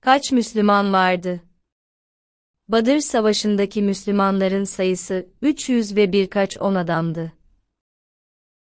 Kaç Müslüman vardı? Badır Savaşı'ndaki Müslümanların sayısı 300 ve birkaç on adamdı.